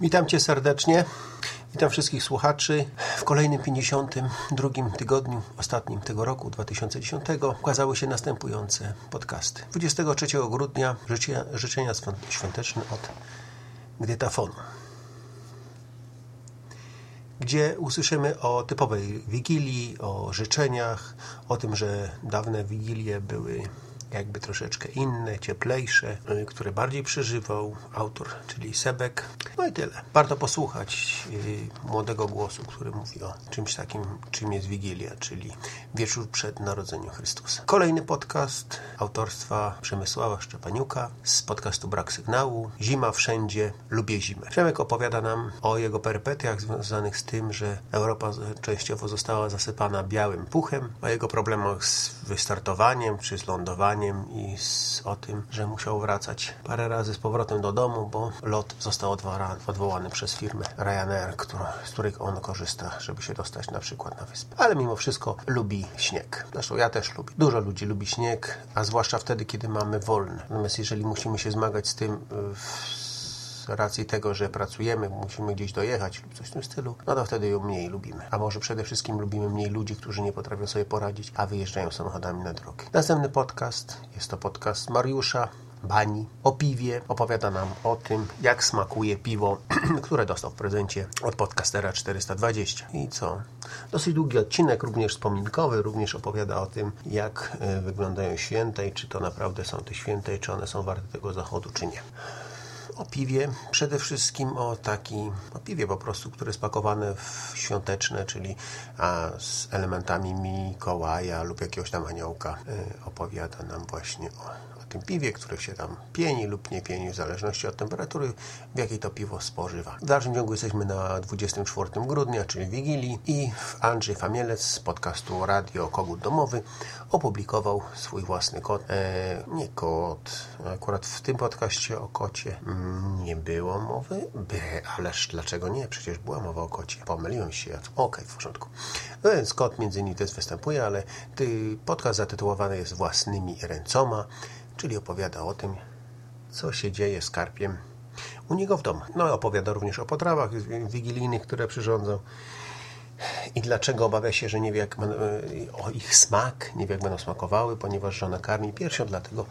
Witam Cię serdecznie. Witam wszystkich słuchaczy. W kolejnym 52 tygodniu, ostatnim tego roku 2010, ukazały się następujące podcasty. 23 grudnia życzenia, życzenia świąteczne od Gdytafonu, gdzie usłyszymy o typowej wigilii, o życzeniach, o tym, że dawne wigilie były jakby troszeczkę inne, cieplejsze, y, które bardziej przeżywał autor, czyli Sebek. No i tyle. Warto posłuchać y, młodego głosu, który mówi o czymś takim, czym jest Wigilia, czyli wieczór przed Narodzeniem Chrystusa. Kolejny podcast autorstwa Przemysława Szczepaniuka z podcastu Brak Sygnału. Zima wszędzie, lubię zimę. Przemek opowiada nam o jego perypetiach związanych z tym, że Europa częściowo została zasypana białym puchem, o jego problemach z wystartowaniem czy z lądowaniem i z, o tym, że musiał wracać parę razy z powrotem do domu, bo lot został odwołany przez firmę Ryanair, która, z której on korzysta, żeby się dostać na przykład na wyspę. Ale mimo wszystko lubi śnieg. Zresztą ja też lubię. Dużo ludzi lubi śnieg, a zwłaszcza wtedy, kiedy mamy wolne. Natomiast jeżeli musimy się zmagać z tym y, w racji tego, że pracujemy, musimy gdzieś dojechać lub coś w tym stylu, no to wtedy ją mniej lubimy. A może przede wszystkim lubimy mniej ludzi, którzy nie potrafią sobie poradzić, a wyjeżdżają samochodami na drogę. Następny podcast jest to podcast Mariusza Bani o piwie. Opowiada nam o tym, jak smakuje piwo, które dostał w prezencie od podcastera 420. I co? Dosyć długi odcinek, również wspominkowy, również opowiada o tym, jak e, wyglądają święte i czy to naprawdę są te święte, i czy one są warte tego zachodu, czy nie o piwie, przede wszystkim o taki, o piwie po prostu, które jest pakowane w świąteczne, czyli a, z elementami Mikołaja lub jakiegoś tam aniołka. Y, opowiada nam właśnie o, tym piwie, które się tam pieni lub nie pieni, w zależności od temperatury, w jakiej to piwo spożywa. W dalszym ciągu jesteśmy na 24 grudnia, czyli Wigilii i Andrzej Famielec z podcastu Radio Kogut Domowy opublikował swój własny kot. E, nie kot, akurat w tym podcaście o kocie mm, nie było mowy, by, ależ dlaczego nie? Przecież była mowa o kocie. Pomyliłem się. Okej, okay, w porządku. No więc kot między innymi też występuje, ale podcast zatytułowany jest Własnymi ręcoma czyli opowiada o tym, co się dzieje z karpiem u niego w domu. No opowiada również o potrawach wigilijnych, które przyrządzą i dlaczego obawia się, że nie wie jak, o ich smak, nie wie jak będą smakowały, ponieważ żona karmi piersią, dlatego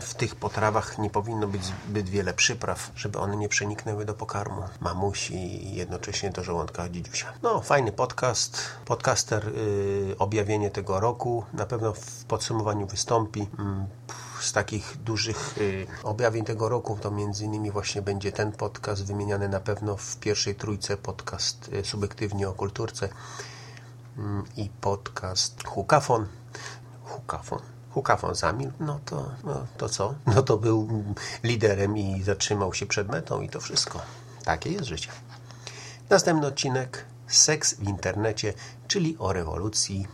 w tych potrawach nie powinno być zbyt wiele przypraw, żeby one nie przeniknęły do pokarmu mamusi i jednocześnie do żołądka dzidziusia. No, fajny podcast. Podcaster, yy, objawienie tego roku. Na pewno w podsumowaniu wystąpi. Yy, z takich dużych y, objawień tego roku to między innymi właśnie będzie ten podcast wymieniany na pewno w pierwszej trójce podcast y, subiektywnie o kulturce y, i podcast Hukafon. Hukafon Hukafon zamilkł, no to, no to co? No to był liderem i zatrzymał się przed metą i to wszystko. Takie jest życie. Następny odcinek Seks w internecie, czyli o rewolucji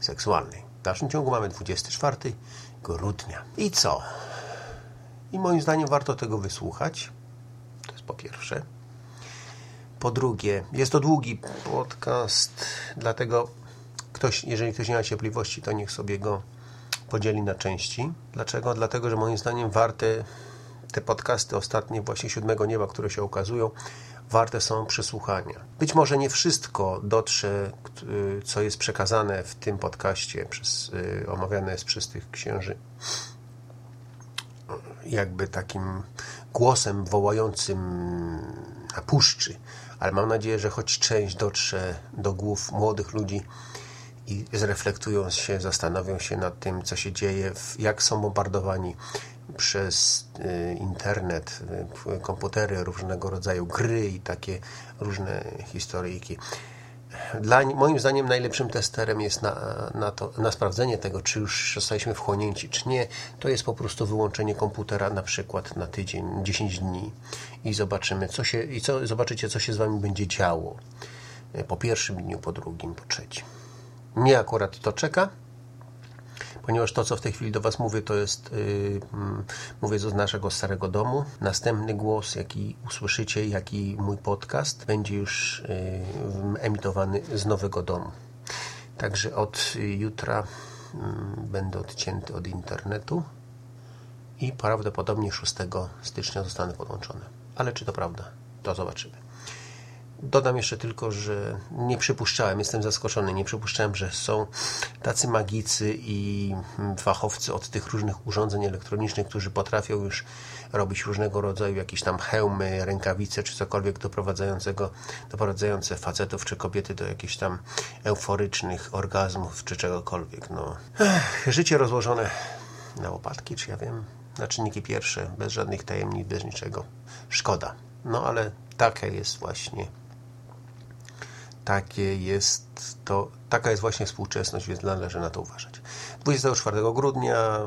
seksualnej. W dalszym ciągu mamy 24 grudnia. I co? I moim zdaniem warto tego wysłuchać. To jest po pierwsze. Po drugie, jest to długi podcast, dlatego ktoś, jeżeli ktoś nie ma cierpliwości, to niech sobie go podzieli na części. Dlaczego? Dlatego, że moim zdaniem warte te podcasty ostatnie, właśnie Siódmego Nieba, które się ukazują, warte są przesłuchania. Być może nie wszystko dotrze, co jest przekazane w tym podcaście, przez, y, omawiane jest przez tych księży, jakby takim głosem wołającym na puszczy, ale mam nadzieję, że choć część dotrze do głów młodych ludzi, i zreflektują się, zastanowią się nad tym, co się dzieje, jak są bombardowani przez y, internet, y, komputery, różnego rodzaju gry i takie różne historyjki. Dla, moim zdaniem najlepszym testerem jest na, na, to, na sprawdzenie tego, czy już zostaliśmy wchłonięci, czy nie, to jest po prostu wyłączenie komputera na przykład na tydzień, 10 dni i zobaczymy, co się, i co, zobaczycie, co się z Wami będzie działo po pierwszym dniu, po drugim, po trzecim. Mnie akurat to czeka, ponieważ to, co w tej chwili do Was mówię, to jest, yy, mówię z naszego starego domu. Następny głos, jaki usłyszycie, jaki mój podcast, będzie już yy, emitowany z nowego domu. Także od jutra yy, będę odcięty od internetu i prawdopodobnie 6 stycznia zostanę podłączony. Ale czy to prawda? to zobaczymy. Dodam jeszcze tylko, że nie przypuszczałem, jestem zaskoczony, nie przypuszczałem, że są tacy magicy i fachowcy od tych różnych urządzeń elektronicznych, którzy potrafią już robić różnego rodzaju jakieś tam hełmy, rękawice czy cokolwiek doprowadzającego, doprowadzające facetów czy kobiety do jakichś tam euforycznych orgazmów czy czegokolwiek. No. Ech, życie rozłożone na łopatki, czy ja wiem, na czynniki pierwsze, bez żadnych tajemnic, bez niczego. Szkoda. No ale taka jest właśnie takie jest to, taka jest właśnie współczesność, więc należy na to uważać. 24 grudnia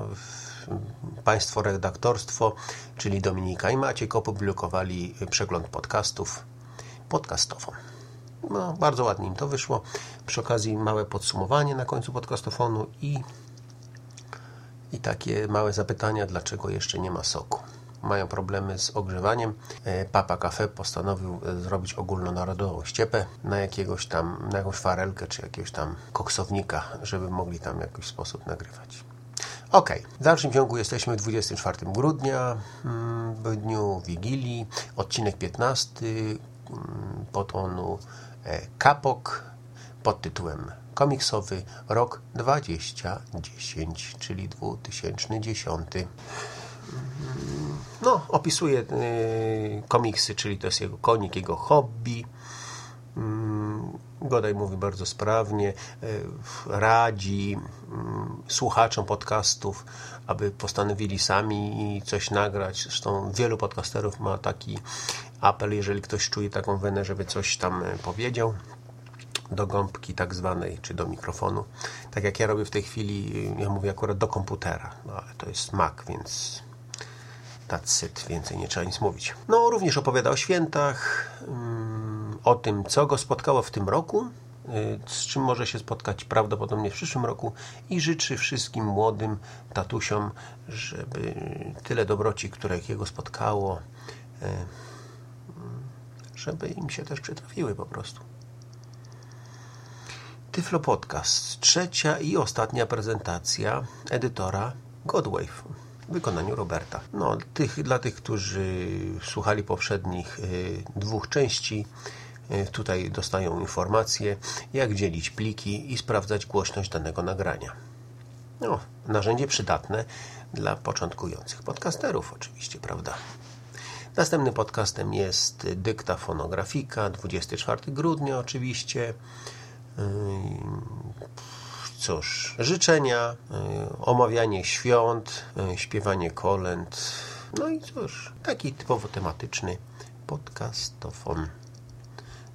Państwo redaktorstwo, czyli Dominika i Maciek opublikowali przegląd podcastów podcastową. No, bardzo ładnie im to wyszło. Przy okazji małe podsumowanie na końcu podcastofonu i, i takie małe zapytania, dlaczego jeszcze nie ma soku mają problemy z ogrzewaniem. E, Papa Cafe postanowił e, zrobić ogólnonarodową ściepę na jakiegoś tam, na jakąś farelkę czy jakiegoś tam koksownika, żeby mogli tam w jakiś sposób nagrywać. Ok, w dalszym ciągu jesteśmy 24 grudnia, mm, w dniu Wigilii, odcinek 15 mm, potonu e, Kapok pod tytułem komiksowy rok 2010, czyli 2010 no, opisuje y, komiksy, czyli to jest jego konik, jego hobby. Mm, Godaj mówi bardzo sprawnie, y, radzi mm, słuchaczom podcastów, aby postanowili sami coś nagrać. Zresztą wielu podcasterów ma taki apel, jeżeli ktoś czuje taką wenę, żeby coś tam y, powiedział do gąbki tak zwanej, czy do mikrofonu. Tak jak ja robię w tej chwili, ja mówię akurat do komputera, no, ale to jest Mac, więc Tacyt, więcej nie trzeba nic mówić. No, również opowiada o świętach, mm, o tym, co go spotkało w tym roku, y, z czym może się spotkać prawdopodobnie w przyszłym roku i życzy wszystkim młodym tatusiom, żeby tyle dobroci, które jego spotkało, y, żeby im się też przytrafiły po prostu. Tyflo Podcast. Trzecia i ostatnia prezentacja edytora Godwave w wykonaniu Roberta. No, tych, dla tych, którzy słuchali poprzednich y, dwóch części, y, tutaj dostają informacje, jak dzielić pliki i sprawdzać głośność danego nagrania. No, narzędzie przydatne dla początkujących podcasterów, oczywiście, prawda? Następnym podcastem jest Dykta Fonografika, 24 grudnia oczywiście. Yy, cóż, życzenia, y, omawianie świąt, y, śpiewanie kolęd. No i cóż, taki typowo tematyczny podcastofon.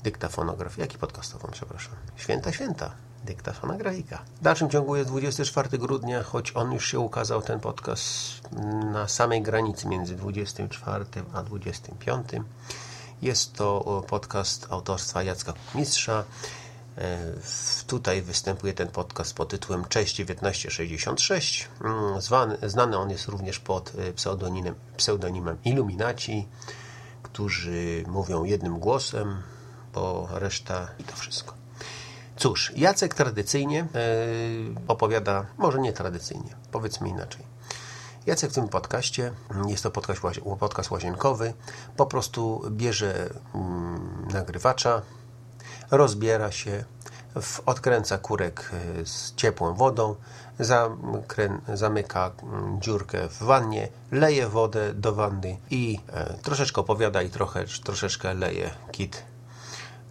Dyktafonograf. Jaki podcastofon, przepraszam? Święta, święta. Dyktafonografika. W dalszym ciągu jest 24 grudnia, choć on już się ukazał, ten podcast, na samej granicy między 24 a 25. Jest to podcast autorstwa Jacka Mistrza. E, tutaj występuje ten podcast pod tytułem Cześć 1966. Mm, zwany, znany on jest również pod e, pseudonimem, pseudonimem Illuminaci, którzy mówią jednym głosem, bo reszta i to wszystko. Cóż, Jacek tradycyjnie e, opowiada, może nie tradycyjnie, powiedzmy inaczej. Jacek w tym podcaście, jest to podcast, podcast łazienkowy, po prostu bierze mm, nagrywacza, rozbiera się, odkręca kurek e, z ciepłą wodą, zamyka mm, dziurkę w wannie, leje wodę do wanny i e, troszeczkę opowiada i trochę, troszeczkę leje kit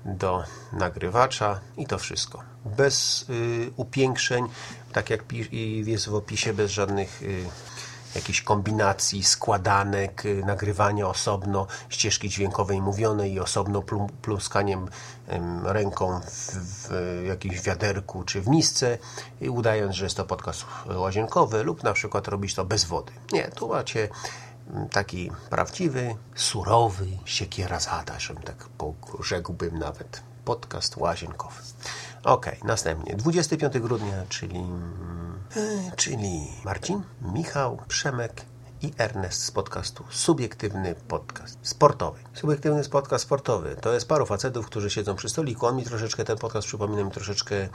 do nagrywacza i to wszystko. Bez y, upiększeń, tak jak jest w opisie, bez żadnych y, jakiejś kombinacji, składanek, y, nagrywania osobno, ścieżki dźwiękowej mówionej i osobno pluskaniem ręką w, w jakimś wiaderku czy w misce, udając, że jest to podcast łazienkowy lub na przykład robić to bez wody. Nie, tu macie mm, taki prawdziwy, surowy, siekiera zada, żebym tak rzekłbym nawet, podcast łazienkowy. Ok, następnie 25 grudnia, czyli E, czyli Marcin, Michał, Przemek i Ernest z podcastu Subiektywny Podcast Sportowy. Subiektywny podcast sportowy to jest paru facetów, którzy siedzą przy stoliku. On mi troszeczkę, ten podcast przypomina mi troszeczkę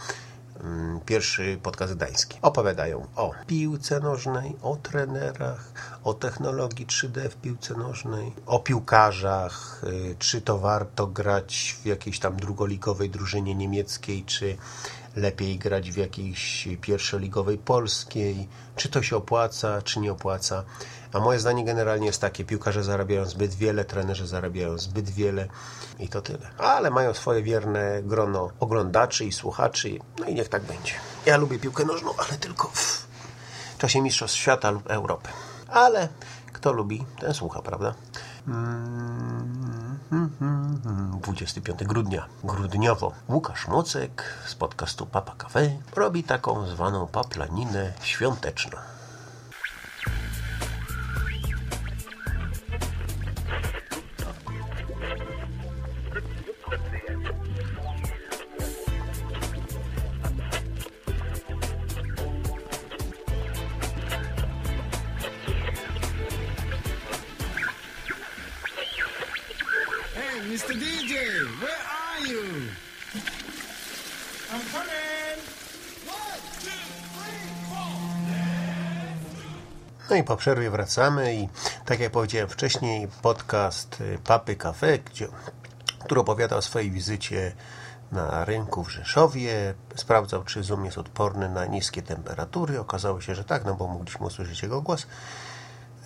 pierwszy podcast gdański. Opowiadają o piłce nożnej, o trenerach, o technologii 3D w piłce nożnej, o piłkarzach, y, czy to warto grać w jakiejś tam drugoligowej drużynie niemieckiej, czy lepiej grać w jakiejś pierwszoligowej polskiej, czy to się opłaca, czy nie opłaca. A moje zdanie generalnie jest takie: piłkarze zarabiają zbyt wiele, trenerzy zarabiają zbyt wiele i to tyle. Ale mają swoje wierne grono oglądaczy i słuchaczy, no i niech tak będzie. Ja lubię piłkę nożną, ale tylko w czasie Mistrzostw Świata lub Europy. Ale kto lubi, ten słucha, prawda? 25 grudnia, grudniowo. Łukasz Mocek z podcastu Papa Cafe robi taką zwaną paplaninę świąteczną. Po przerwie wracamy i tak jak powiedziałem wcześniej, podcast y, Papy Cafe, gdzie, który opowiada o swojej wizycie na rynku w Rzeszowie. Sprawdzał, czy Zoom jest odporny na niskie temperatury. Okazało się, że tak, no bo mogliśmy usłyszeć jego głos.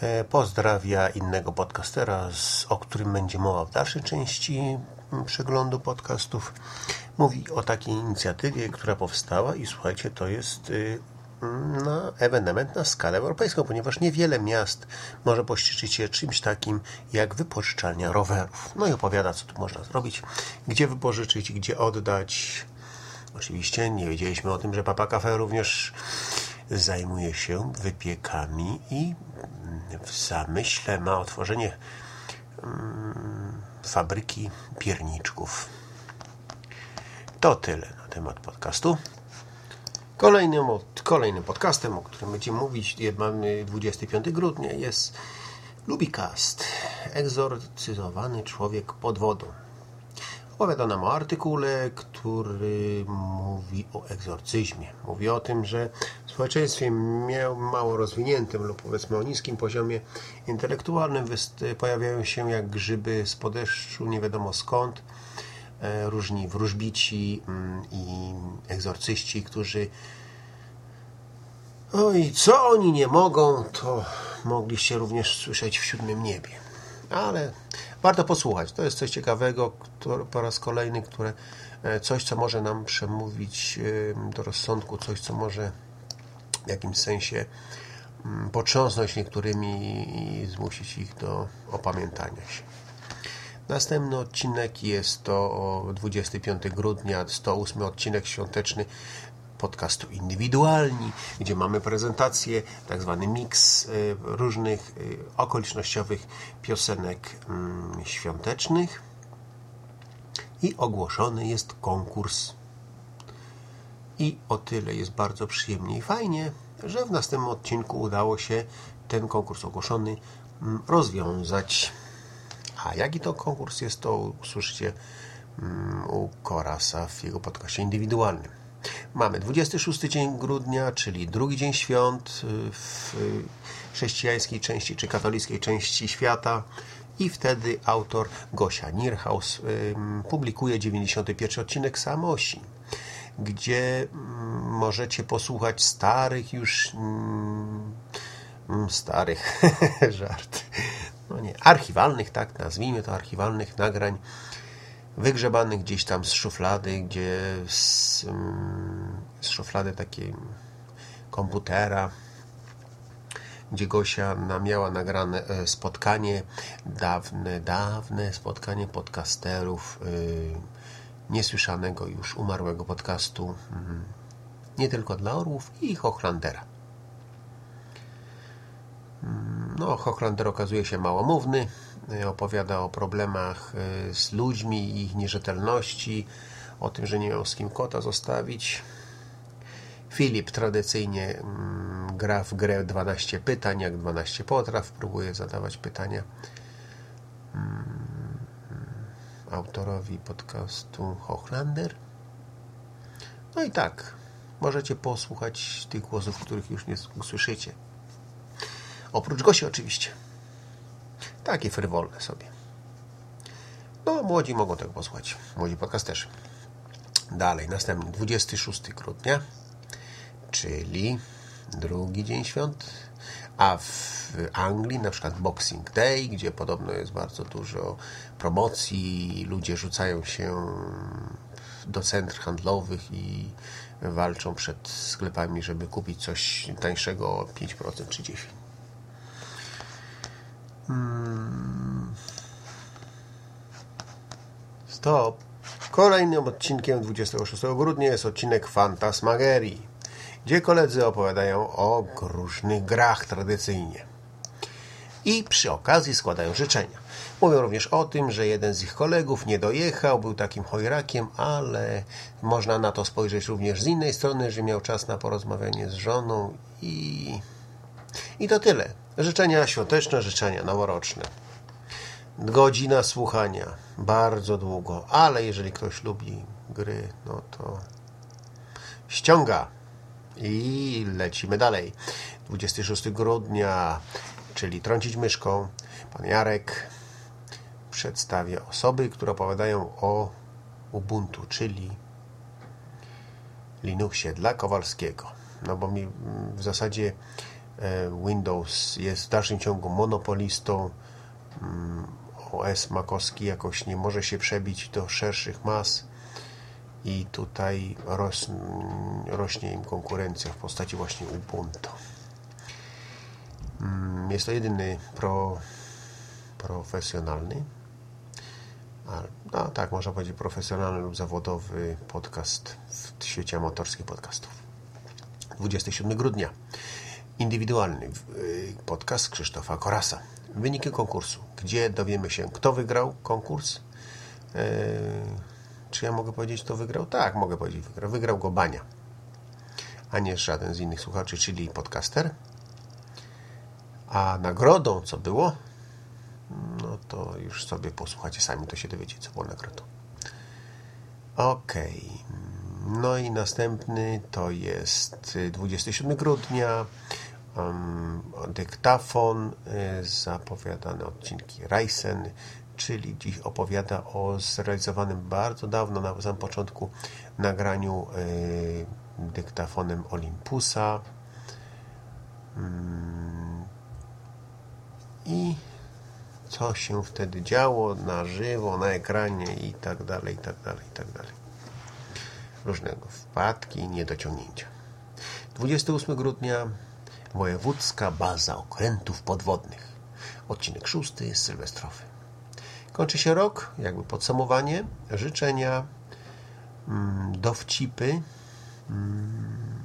E, Pozdrawia innego podcastera, o którym będzie mowa w dalszej części mm, przeglądu podcastów. Mówi o takiej inicjatywie, która powstała i słuchajcie, to jest y, na ewenement na skalę europejską, ponieważ niewiele miast może pościczyć się czymś takim jak wypożyczalnia rowerów. No i opowiada, co tu można zrobić, gdzie wypożyczyć, gdzie oddać. Oczywiście nie wiedzieliśmy o tym, że Papa Cafe również zajmuje się wypiekami i w zamyśle ma otworzenie mm, fabryki pierniczków. To tyle na temat podcastu. Kolejnym, kolejnym podcastem, o którym będziemy mówić, mamy 25 grudnia, jest Lubicast. Egzorcyzowany człowiek pod wodą. Opowiada nam o artykule, który mówi o egzorcyzmie. Mówi o tym, że w społeczeństwie mało rozwiniętym lub powiedzmy o niskim poziomie intelektualnym pojawiają się jak grzyby z podeszczu, nie wiadomo skąd, różni wróżbici mm, i egzorcyści, którzy Oj, co oni nie mogą, to mogliście również słyszeć w siódmym niebie. Ale warto posłuchać. To jest coś ciekawego, które, po raz kolejny, które e, coś, co może nam przemówić e, do rozsądku, coś, co może w jakimś sensie mm, potrząsnąć niektórymi i zmusić ich do opamiętania się. Następny odcinek jest to 25 grudnia, 108 odcinek świąteczny podcastu Indywidualni, gdzie mamy prezentację, tak zwany miks y, różnych y, okolicznościowych piosenek mm, świątecznych i ogłoszony jest konkurs. I o tyle jest bardzo przyjemnie i fajnie, że w następnym odcinku udało się ten konkurs ogłoszony mm, rozwiązać. A jaki to konkurs jest, to usłyszycie mm, u Korasa w jego podcaście indywidualnym. Mamy 26 dzień grudnia, czyli drugi dzień świąt w chrześcijańskiej części czy katolickiej części świata. I wtedy autor Gosia Nierhaus publikuje 91 odcinek Samosi, gdzie możecie posłuchać starych już starych żart. No nie, archiwalnych, tak nazwijmy to archiwalnych nagrań wygrzebanych gdzieś tam z szuflady, gdzie z, mm, z szuflady takiej komputera, gdzie Gosia miała nagrane e, spotkanie, dawne, dawne spotkanie podcasterów, yy, niesłyszanego już umarłego podcastu, yy, nie tylko dla orłów i Hochlandera. No, Hochlander okazuje się małomówny, opowiada o problemach y, z ludźmi ich nierzetelności, o tym, że nie miał z kim kota zostawić. Filip tradycyjnie mm, gra w grę 12 pytań, jak 12 potraw, próbuje zadawać pytania mm, autorowi podcastu Hochlander. No i tak, możecie posłuchać tych głosów, których już nie usłyszycie. Oprócz Gosi oczywiście. Takie frywolne sobie. No, młodzi mogą tego posłuchać. Młodzi podcasterzy. Dalej, następny, 26 grudnia, czyli drugi dzień świąt, a w Anglii na przykład Boxing Day, gdzie podobno jest bardzo dużo promocji, ludzie rzucają się do centr handlowych i walczą przed sklepami, żeby kupić coś tańszego o 5% czy 10%. Hmm. Stop. Kolejnym odcinkiem 26 grudnia jest odcinek Fantasmagerii, gdzie koledzy opowiadają o różnych grach tradycyjnie. I przy okazji składają życzenia. Mówią również o tym, że jeden z ich kolegów nie dojechał, był takim chojrakiem, ale można na to spojrzeć również z innej strony, że miał czas na porozmawianie z żoną i... I to tyle. Życzenia świąteczne, życzenia noworoczne. Godzina słuchania. Bardzo długo. Ale jeżeli ktoś lubi gry, no to ściąga. I lecimy dalej. 26 grudnia, czyli trącić myszką. Pan Jarek przedstawia osoby, które opowiadają o Ubuntu, czyli Linuxie dla Kowalskiego. No bo mi w zasadzie Windows jest w dalszym ciągu monopolistą mm, OS makowski jakoś nie może się przebić do szerszych mas i tutaj ros, rośnie im konkurencja w postaci właśnie Ubuntu. Mm, jest to jedyny pro, profesjonalny, a, no, tak można powiedzieć profesjonalny lub zawodowy podcast w świecie amatorskich podcastów. 27 grudnia. Indywidualny y, podcast Krzysztofa Korasa. Wyniki konkursu, gdzie dowiemy się, kto wygrał konkurs. Yy, czy ja mogę powiedzieć, kto wygrał? Tak, mogę powiedzieć, wygrał. Wygrał go Bania, a nie żaden z innych słuchaczy, czyli podcaster. A nagrodą, co było, no to już sobie posłuchacie sami, to się dowiecie, co było nagrodą. Ok. No i następny to jest 27 grudnia dyktafon, y, zapowiadane odcinki Rysen, czyli dziś opowiada o zrealizowanym bardzo dawno, na samym początku, nagraniu y, dyktafonem Olympusa. I co się wtedy działo na żywo, na ekranie i tak dalej, i tak dalej, i tak dalej. Różnego wpadki i niedociągnięcia. 28 grudnia Wojewódzka Baza Okrętów Podwodnych. Odcinek szósty, sylwestrowy. Kończy się rok, jakby podsumowanie, życzenia, mm, dowcipy, mm,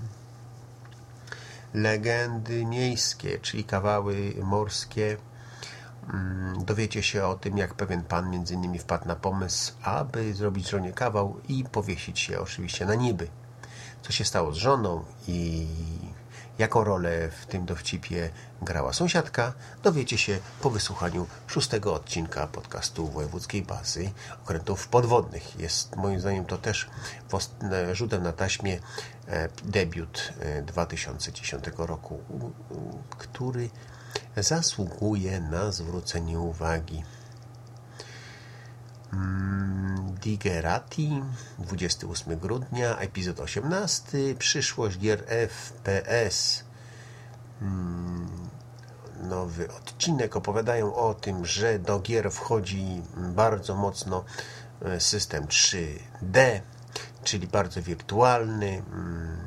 legendy miejskie, czyli kawały morskie. Mm, dowiecie się o tym, jak pewien pan między innymi wpadł na pomysł, aby zrobić żonie kawał i powiesić się oczywiście na niby. Co się stało z żoną i Jaką rolę w tym dowcipie grała sąsiadka, dowiecie się po wysłuchaniu szóstego odcinka podcastu Wojewódzkiej Bazy Okrętów Podwodnych. Jest moim zdaniem to też rzutem na taśmie e, debiut 2010 e, roku, który zasługuje na zwrócenie uwagi. Mm, Digerati, 28 grudnia, epizod 18, przyszłość gier FPS. Mm, nowy odcinek opowiadają o tym, że do gier wchodzi bardzo mocno e, system 3D, czyli bardzo wirtualny, mm,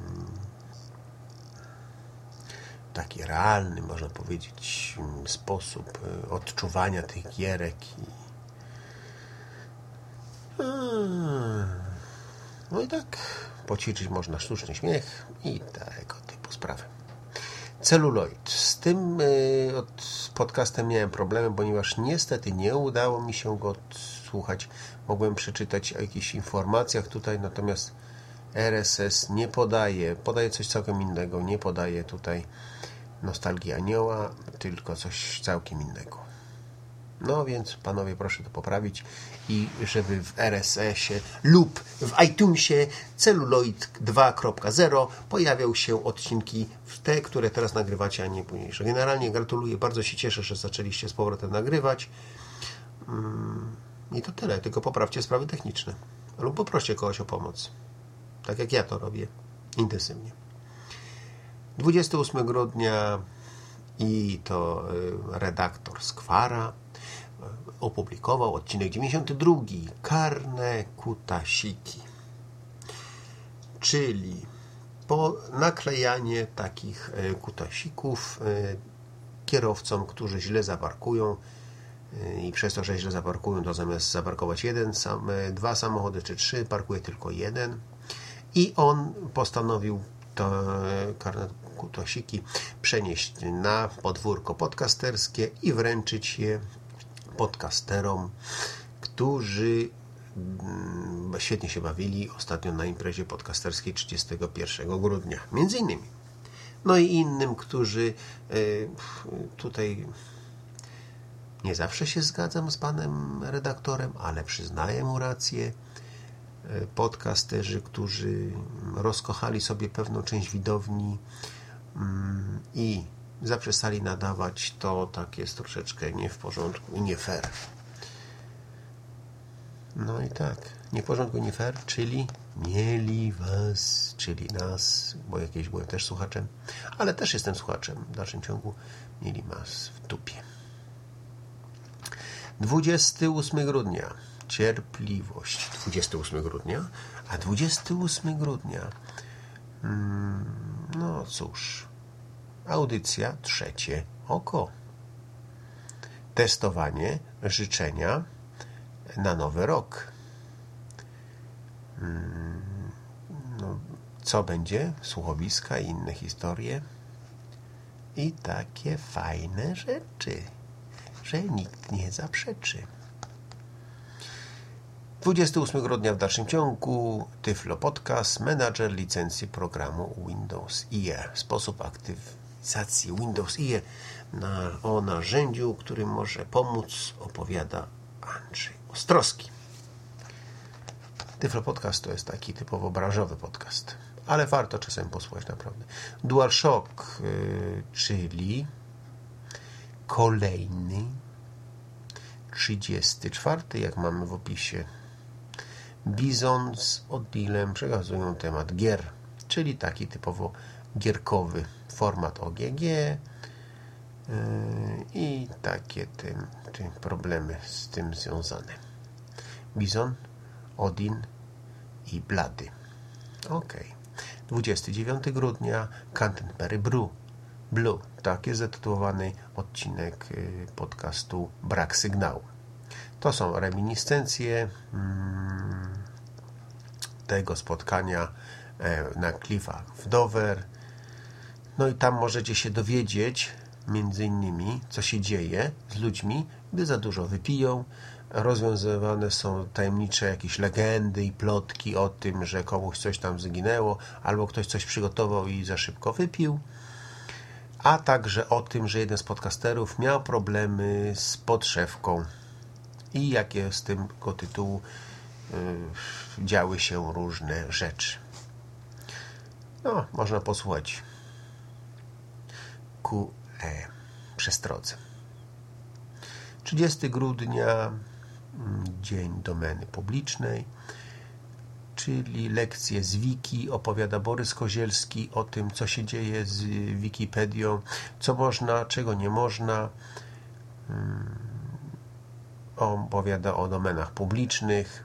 taki realny, można powiedzieć, sposób e, odczuwania tych gierek i No i tak poćwiczyć można sztuczny śmiech i tego typu sprawy. Celuloid. Z tym y, podcastem miałem problemy, ponieważ niestety nie udało mi się go słuchać. Mogłem przeczytać o jakichś informacjach tutaj, natomiast RSS nie podaje, podaje coś całkiem innego, nie podaje tutaj nostalgii anioła, tylko coś całkiem innego. No więc panowie proszę to poprawić i żeby w RSS-ie lub w iTunesie Celluloid 2.0 pojawiał się odcinki te, które teraz nagrywacie, a nie późniejsze. Generalnie gratuluję, bardzo się cieszę, że zaczęliście z powrotem nagrywać. Mm, I to tyle, tylko poprawcie sprawy techniczne. Lub poproście kogoś o pomoc. Tak jak ja to robię intensywnie. 28 grudnia i to y, redaktor Skwara opublikował odcinek 92 Karne kutasiki. Czyli po naklejanie takich y, kutasików kierowcom, którzy źle zaparkują i przez to, że źle zaparkują, to zamiast zaparkować jeden, sam, dwa samochody czy trzy, parkuje tylko jeden. I on postanowił to karne kutosiki przenieść na podwórko podcasterskie i wręczyć je podcasterom, którzy mm, świetnie się bawili ostatnio na imprezie podcasterskiej 31 grudnia. Między innymi. No i innym, którzy e, tutaj nie zawsze się zgadzam z panem redaktorem, ale przyznaję mu rację E, podcasterzy, którzy rozkochali sobie pewną część widowni mm, i zaprzestali nadawać, to tak jest troszeczkę nie w porządku i nie fair. No i tak, nie w porządku, nie fair, czyli mieli was, czyli nas, bo jakieś byłem też słuchaczem, ale też jestem słuchaczem w dalszym ciągu, mieli nas w dupie. 28 grudnia cierpliwość 28 grudnia, a 28 grudnia mm, no cóż audycja trzecie oko. Testowanie życzenia na nowy rok. Mm, no, co będzie? Słuchowiska i inne historie. I takie fajne rzeczy że nikt nie zaprzeczy. 28 grudnia w dalszym ciągu Tyflo Podcast, menadżer licencji programu Windows IE. Sposób aktywizacji Windows IE na, o narzędziu, którym może pomóc, opowiada Andrzej Ostrowski. Tyflo Podcast to jest taki typowo branżowy podcast, ale warto czasem posłuchać naprawdę. DualShock, yy, czyli kolejny 34, jak mamy w opisie Bizon z Odilem przekazują temat gier, czyli taki typowo gierkowy format OGG yy, i takie tym, tym problemy z tym związane. Bizon, Odin i Blady. Ok. 29 grudnia Canterbury Blue. Blue. Tak jest zatytułowany odcinek yy, podcastu Brak Sygnału. To są reminiscencje mm, tego spotkania e, na klifach w Dover. No i tam możecie się dowiedzieć między innymi, co się dzieje z ludźmi, gdy za dużo wypiją. Rozwiązywane są tajemnicze jakieś legendy i plotki o tym, że komuś coś tam zginęło, albo ktoś coś przygotował i za szybko wypił. A także o tym, że jeden z podcasterów miał problemy z podszewką i jakie z tego tytułu y, działy się różne rzeczy. No, można posłuchać ku e, przestrodze. 30 grudnia, mm, Dzień Domeny Publicznej, czyli lekcje z Wiki. Opowiada Borys Kozielski o tym, co się dzieje z Wikipedią, co można, czego nie można. Hmm opowiada o domenach publicznych.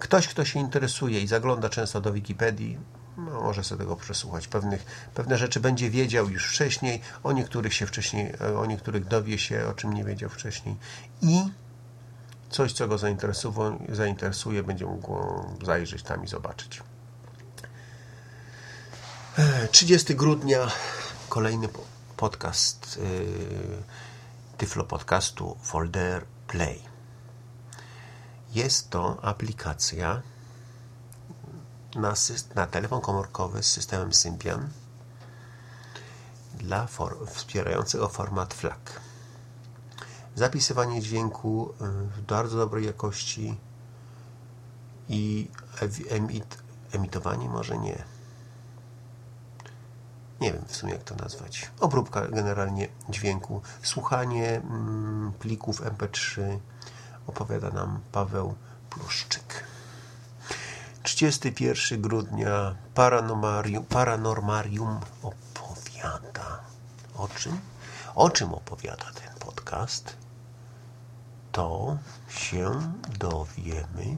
Ktoś, kto się interesuje i zagląda często do Wikipedii, może sobie tego przesłuchać. Pewnych, pewne rzeczy będzie wiedział już wcześniej, o niektórych się wcześniej, o niektórych dowie się, o czym nie wiedział wcześniej. I coś, co go zainteresuje, będzie mógł zajrzeć tam i zobaczyć. 30 grudnia kolejny podcast. Yy, Tyflo Podcastu Folder Play. Jest to aplikacja na, na telefon komórkowy z systemem Symbian dla wspierającego format FLAC. zapisywanie dźwięku y, w bardzo dobrej jakości i emit, emitowanie może nie. Nie wiem w sumie jak to nazwać. Obróbka generalnie dźwięku, słuchanie mm, plików MP3 opowiada nam Paweł Pluszczyk. 31 grudnia Paranormarium, Paranormarium opowiada. O czym? O czym opowiada ten podcast? To się dowiemy.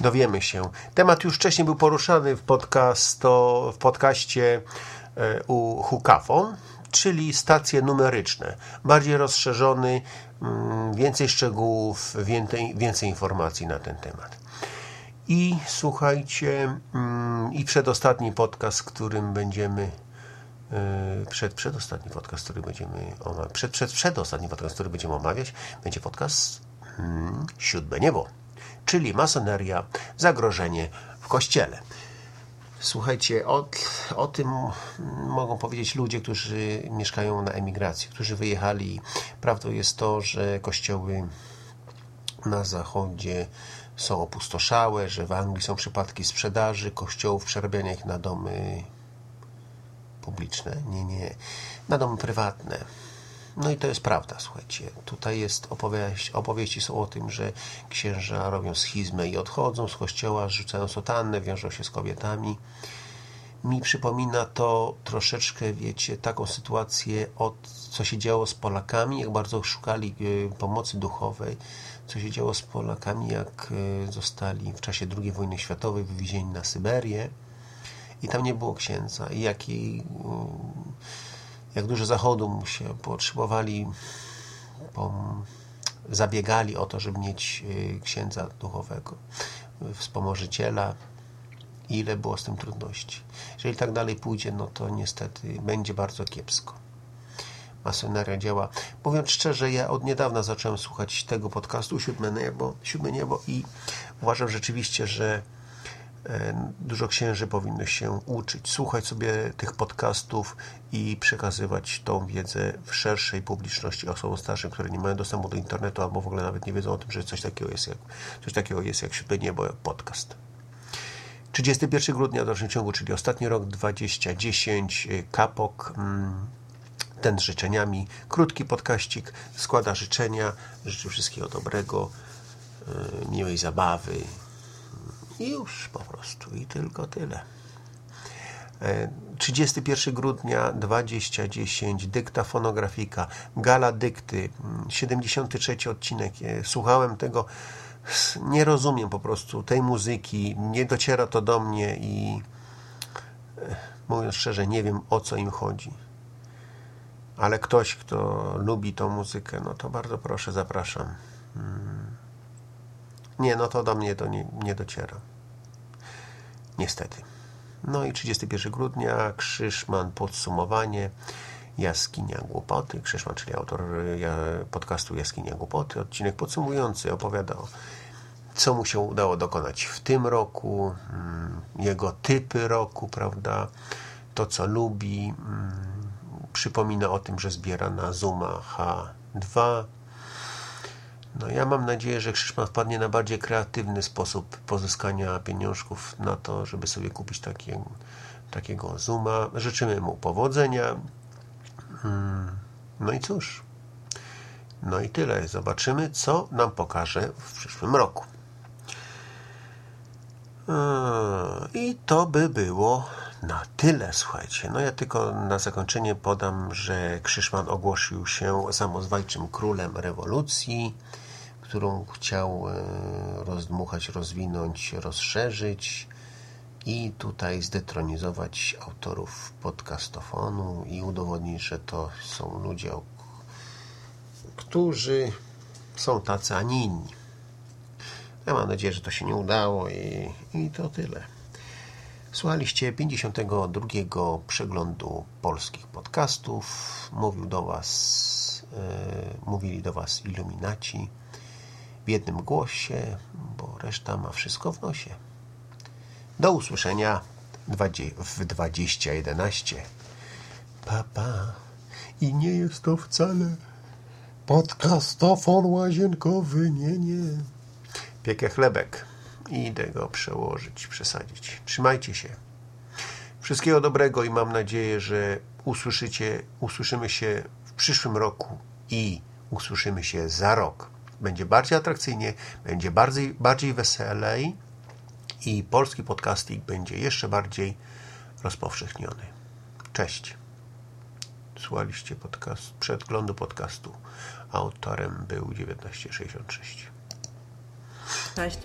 Dowiemy się. Temat już wcześniej był poruszany w, podcasto, w podcaście e, u Hukafon, czyli stacje numeryczne. Bardziej rozszerzony, mm, więcej szczegółów, więcej, więcej informacji na ten temat. I słuchajcie, mm, i przedostatni podcast, którym będziemy e, przed, przedostatni podcast, który będziemy omawiać, przed, przed, przedostatni podcast, który będziemy omawiać, będzie podcast hmm, Siódme Niebo, czyli masoneria, zagrożenie w Kościele. Słuchajcie, o, o tym mogą powiedzieć ludzie, którzy mieszkają na emigracji, którzy wyjechali. Prawdą jest to, że kościoły na zachodzie są opustoszałe, że w Anglii są przypadki sprzedaży kościołów, przerabiania ich na domy publiczne. Nie, nie, na domy prywatne. No i to jest prawda, słuchajcie. Tutaj jest opowieści są o tym, że księża robią schizmę i odchodzą z kościoła, rzucają sotannę, wiążą się z kobietami. Mi przypomina to troszeczkę, wiecie, taką sytuację od co się działo z Polakami, jak bardzo szukali y, pomocy duchowej, co się działo z Polakami, jak y, zostali w czasie II wojny światowej wywiezieni na Syberię i tam nie było księdza i jaki jak dużo zachodu mu się potrzebowali, zabiegali o to, żeby mieć y, księdza duchowego, wspomożyciela, ile było z tym trudności. Jeżeli tak dalej pójdzie, no to niestety będzie bardzo kiepsko. Masoneria działa. Mówiąc szczerze, ja od niedawna zacząłem słuchać tego podcastu Siódme Niebo, Siódme Niebo i uważam rzeczywiście, że E, dużo księży powinno się uczyć, słuchać sobie tych podcastów i przekazywać tą wiedzę w szerszej publiczności osobom starszym, które nie mają dostępu do internetu albo w ogóle nawet nie wiedzą o tym, że coś takiego jest jak, coś takiego jest jak Siódme Niebo, podcast. 31 grudnia w dalszym ciągu, czyli ostatni rok 2010, e, Kapok mm, ten z życzeniami, krótki podkaścik, składa życzenia, życzę wszystkiego dobrego, e, miłej zabawy, i już po prostu. I tylko tyle. 31 e, grudnia 2010 dykta fonografika gala dykty 73 odcinek e, słuchałem tego nie rozumiem po prostu tej muzyki nie dociera to do mnie i e, mówiąc szczerze nie wiem o co im chodzi ale ktoś kto lubi tą muzykę no to bardzo proszę zapraszam hmm. Nie, no to do mnie to nie, nie dociera. Niestety. No i 31 grudnia, Krzyszman, podsumowanie, Jaskinia Głupoty. Krzyszman, czyli autor podcastu Jaskinia Głupoty, odcinek podsumowujący, opowiada o co mu się udało dokonać w tym roku, mm, jego typy roku, prawda, to co lubi, mm, przypomina o tym, że zbiera na Zuma H2, no ja mam nadzieję, że Krzyszman wpadnie na bardziej kreatywny sposób pozyskania pieniążków na to, żeby sobie kupić takie, takiego Zuma. Życzymy mu powodzenia. Hmm. No i cóż. No i tyle. Zobaczymy, co nam pokaże w przyszłym roku. I to by było na tyle, słuchajcie. No ja tylko na zakończenie podam, że Krzyszman ogłosił się samozwańczym królem rewolucji którą chciał e, rozdmuchać, rozwinąć, rozszerzyć i tutaj zdetronizować autorów podcastofonu i udowodnić, że to są ludzie, którzy są tacy, a nie inni. Ja mam nadzieję, że to się nie udało i, i to tyle. Słuchaliście 52 przeglądu polskich podcastów. Mówił do Was, e, mówili do Was iluminaci w jednym głosie, bo reszta ma wszystko w nosie. Do usłyszenia w 2011. Papa. I nie jest to wcale Podcastofon łazienkowy, nie, nie. Piekę chlebek idę go przełożyć, przesadzić. Trzymajcie się. Wszystkiego dobrego i mam nadzieję, że usłyszycie, usłyszymy się w przyszłym roku i usłyszymy się za rok. Będzie bardziej atrakcyjnie, będzie bardziej, bardziej weselej i polski podcasting będzie jeszcze bardziej rozpowszechniony. Cześć. Słuchaliście podcast, przedglądu podcastu. Autorem był 1966. Cześć.